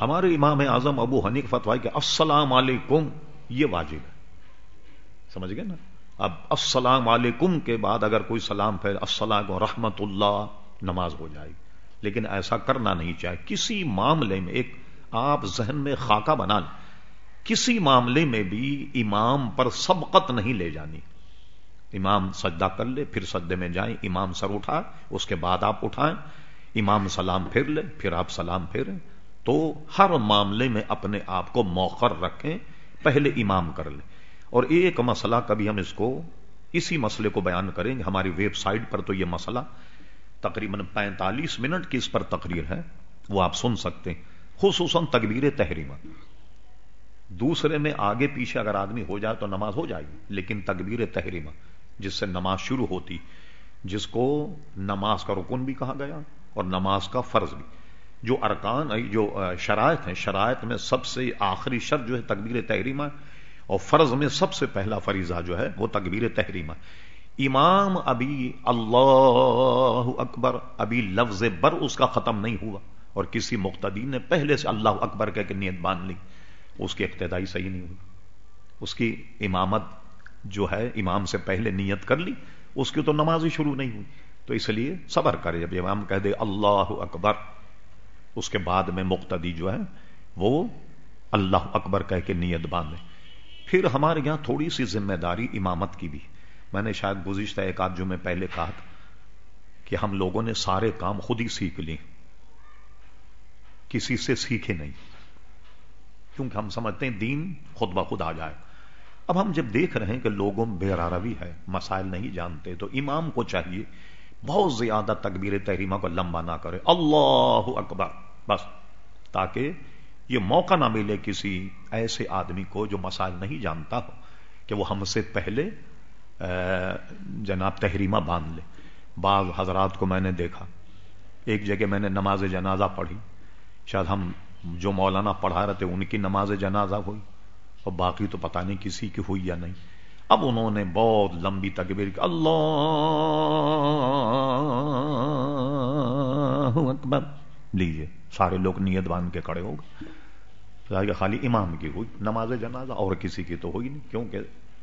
ہمارے امام اعظم ابو حنیف فتوائے کہ السلام علیکم، یہ واجب ہے۔ سمجھ گئے نا؟ اب السلام علیکم کے بعد اگر کوئی سلام پھر السلام رحمت اللہ نماز ہو جائے۔ گی لیکن ایسا کرنا نہیں چاہے کسی معاملے میں ایک آپ ذہن میں خاکہ بنا لیں۔ کسی معاملے میں بھی امام پر سبقت نہیں لے جانی۔ امام سجدہ کر لے، پھر سجدے میں جائیں، امام سر اٹھا اس کے بعد آپ اٹھائیں۔ امام سلام پھر لے، پھر آپ سلام پھیریں۔ تو ہر معاملے میں اپنے آپ کو موخر رکھیں، پہلے امام کر لیں۔ اور ایک مسئلہ، کبھی ہم اس کو، اسی مسئلے کو بیان کریں گے۔ ہماری ویب سائٹ پر تو یہ مسئلہ تقریباً پینتالیس منٹ کی اس پر تقریر ہے، وہ آپ سن سکتے ہیں۔ خصوصاً تکبیر تحریمہ۔ دوسرے میں آگے پیچھے اگر آدمی ہو جائے تو نماز ہو جائے گی، لیکن تکبیر تحریمہ، جس سے نماز شروع ہوتی، جس کو نماز کا رکن بھی کہا گیا اور نماز کا فرض بھی۔ جو ارکان، جو شرائط ہیں، شرائط میں سب سے آخری شرط جو ہے تکبیر تحریمہ، اور فرض میں سب سے پہلا فریضہ جو ہے وہ تکبیر تحریمہ۔ امام ابھی اللہ اکبر ابھی لفظ بر اس کا ختم نہیں ہوا، اور کسی مقتدین نے پہلے سے اللہ اکبر کہہ کے نیت باندھ لی، اس کی ابتدائی صحیح نہیں ہوئی۔ اس کی امامت جو ہے، امام سے پہلے نیت کر لی، اس کی تو نماز ہی شروع نہیں ہوئی۔ تو اس لیے صبر کرے، جب امام کہہ دے اللہ اکبر اس کے بعد میں مقتدی جو ہے، وہ اللہ اکبر کہہ کے نیت باندھے۔ پھر ہمارے یہاں تھوڑی سی ذمہ داری امامت کی بھی۔ میں نے شاید گزشتہ ایک آدھ جو میں پہلے کہا تھا کہ ہم لوگوں نے سارے کام خود ہی سیکھ لی کسی سے سیکھے نہیں۔ کیونکہ ہم سمجھتے ہیں دین خود بخود آ جائے۔ اب ہم جب دیکھ رہے ہیں کہ لوگوں بے روی ہے، مسائل نہیں جانتے، تو امام کو چاہیے بہت زیادہ تکبیر تحریمہ کو لمبا نہ کرے۔ اللہ اکبر۔ بس، تاکہ یہ موقع نہ ملے کسی ایسے آدمی کو جو مسائل نہیں جانتا ہو، کہ وہ ہم سے پہلے جناب تحریمہ باندھ لے۔ بعض حضرات کو میں نے دیکھا، ایک جگہ میں نے نماز جنازہ پڑھی۔ شاید ہم جو مولانا پڑھا رہے تھے، ان کی نماز جنازہ ہوئی، اور باقی تو پتہ نہیں کسی کی ہوئی یا نہیں۔ اب انہوں نے بہت لمبی تکبیر کی، اللہ اکبر۔ لیجیے۔ سارے لوگ نیت باندھ کے کھڑے ہو گئے۔ خالی امام کی ہوئی، نماز جنازہ اور کسی کی تو ہوئی نہیں، کیونکہ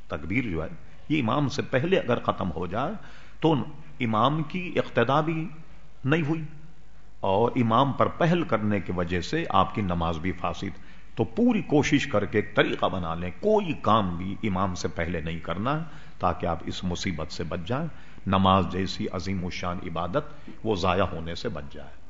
تکبیر جو ہے، یہ امام سے پہلے اگر ختم ہو جائے، تو امام کی اقتدا بھی نہیں ہوئی۔ اور امام پر پہل کرنے کی وجہ سے آپ کی نماز بھی فاسد۔ تو پوری کوشش کر کے ایک طریقہ بنا لیں، کوئی کام بھی امام سے پہلے نہیں کرنا، تاکہ آپ اس مصیبت سے بچ جائیں۔ نماز جیسی عظیم الشان عبادت وہ ضائع ہونے سے بچ جائے۔